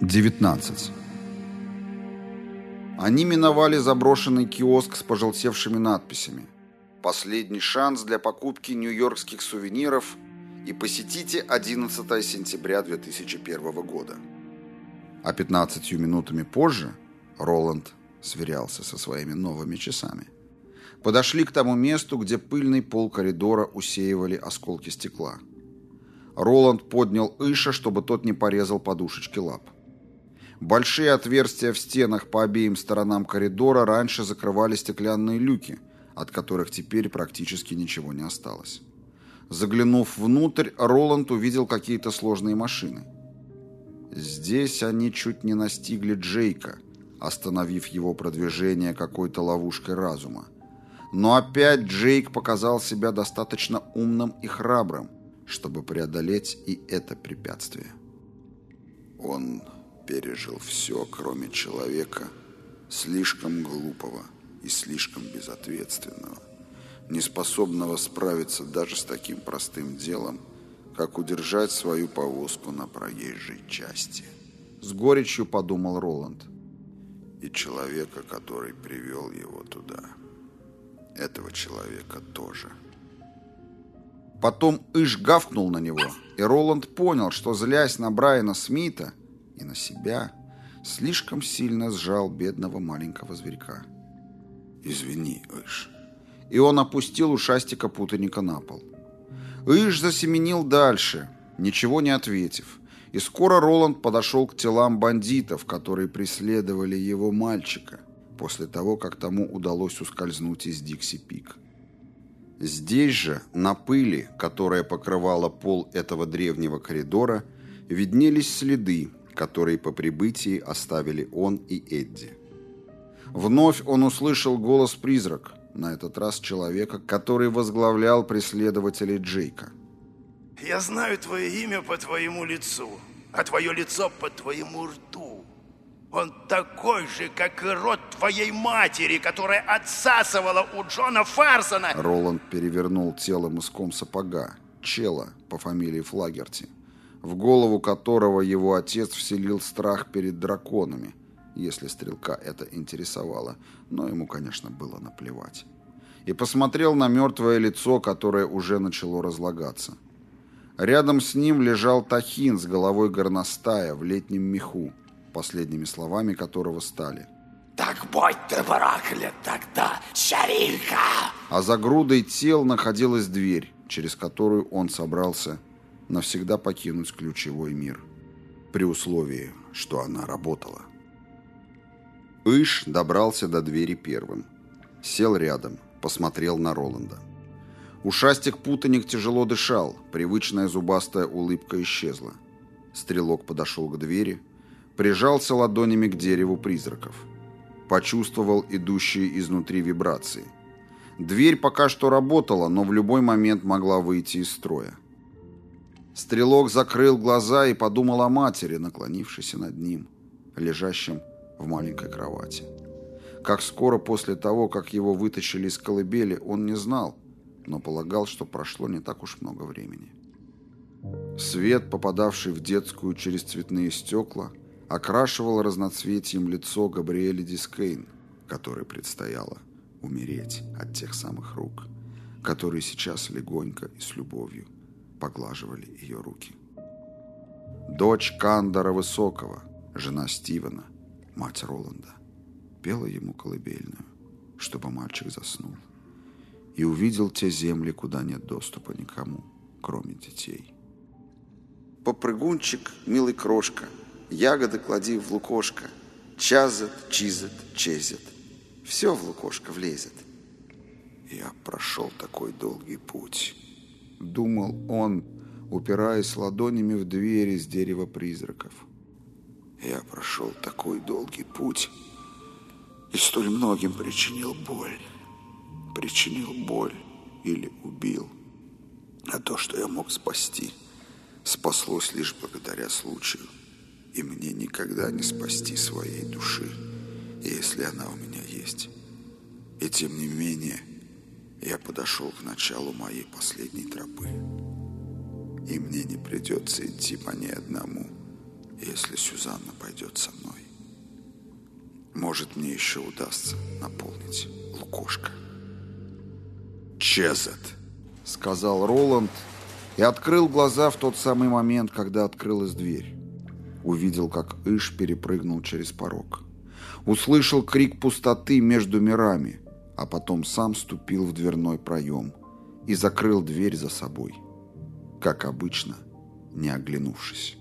19. Они миновали заброшенный киоск с пожелтевшими надписями. Последний шанс для покупки нью-йоркских сувениров и посетите 11 сентября 2001 года. А 15 минутами позже Роланд сверялся со своими новыми часами. Подошли к тому месту, где пыльный пол коридора усеивали осколки стекла. Роланд поднял Иша, чтобы тот не порезал подушечки лап. Большие отверстия в стенах по обеим сторонам коридора раньше закрывали стеклянные люки, от которых теперь практически ничего не осталось. Заглянув внутрь, Роланд увидел какие-то сложные машины. Здесь они чуть не настигли Джейка, остановив его продвижение какой-то ловушкой разума. Но опять Джейк показал себя достаточно умным и храбрым, чтобы преодолеть и это препятствие. Он пережил все, кроме человека, слишком глупого и слишком безответственного, неспособного справиться даже с таким простым делом, как удержать свою повозку на проезжей части. С горечью подумал Роланд. И человека, который привел его туда. Этого человека тоже. Потом Иш гавкнул на него, и Роланд понял, что, злясь на Брайана Смита, и на себя, слишком сильно сжал бедного маленького зверька. «Извини, Иш». И он опустил ушастика путаника на пол. Иш засеменил дальше, ничего не ответив, и скоро Роланд подошел к телам бандитов, которые преследовали его мальчика, после того, как тому удалось ускользнуть из Дикси-Пик. Здесь же, на пыли, которая покрывала пол этого древнего коридора, виднелись следы, которые по прибытии оставили он и Эдди. Вновь он услышал голос призрак, на этот раз человека, который возглавлял преследователей Джейка. «Я знаю твое имя по твоему лицу, а твое лицо по твоему рту. Он такой же, как и рот твоей матери, которая отсасывала у Джона Фарсона!» Роланд перевернул тело мыском сапога, чела по фамилии Флагерти в голову которого его отец вселил страх перед драконами, если стрелка это интересовало, но ему, конечно, было наплевать. И посмотрел на мертвое лицо, которое уже начало разлагаться. Рядом с ним лежал Тахин с головой горностая в летнем меху, последними словами которого стали «Так будь ты проклят тогда, Шарилька!» А за грудой тел находилась дверь, через которую он собрался навсегда покинуть ключевой мир, при условии, что она работала. Иш добрался до двери первым. Сел рядом, посмотрел на Роланда. Ушастик-путаник тяжело дышал, привычная зубастая улыбка исчезла. Стрелок подошел к двери, прижался ладонями к дереву призраков. Почувствовал идущие изнутри вибрации. Дверь пока что работала, но в любой момент могла выйти из строя. Стрелок закрыл глаза и подумал о матери, наклонившейся над ним, лежащем в маленькой кровати. Как скоро после того, как его вытащили из колыбели, он не знал, но полагал, что прошло не так уж много времени. Свет, попадавший в детскую через цветные стекла, окрашивал разноцветием лицо Габриэли Дискейн, которой предстояло умереть от тех самых рук, которые сейчас легонько и с любовью поглаживали ее руки. Дочь Кандора Высокого, жена Стивена, мать Роланда, пела ему колыбельную, чтобы мальчик заснул, и увидел те земли, куда нет доступа никому, кроме детей. Попрыгунчик, милый крошка, ягоды клади в лукошко, чазет, чизет, чезет, все в лукошко влезет. Я прошел такой долгий путь — думал он, упираясь ладонями в двери из дерева призраков. Я прошел такой долгий путь и столь многим причинил боль. Причинил боль или убил. А то, что я мог спасти, спаслось лишь благодаря случаю. И мне никогда не спасти своей души, если она у меня есть. И тем не менее, я подошел к началу моей последней тропы. И мне не придется идти по ней одному, если Сюзанна пойдет со мной. Может, мне еще удастся наполнить лукошко. «Чезет», — сказал Роланд и открыл глаза в тот самый момент, когда открылась дверь. Увидел, как Иш перепрыгнул через порог. Услышал крик пустоты между мирами, а потом сам ступил в дверной проем и закрыл дверь за собой, как обычно, не оглянувшись.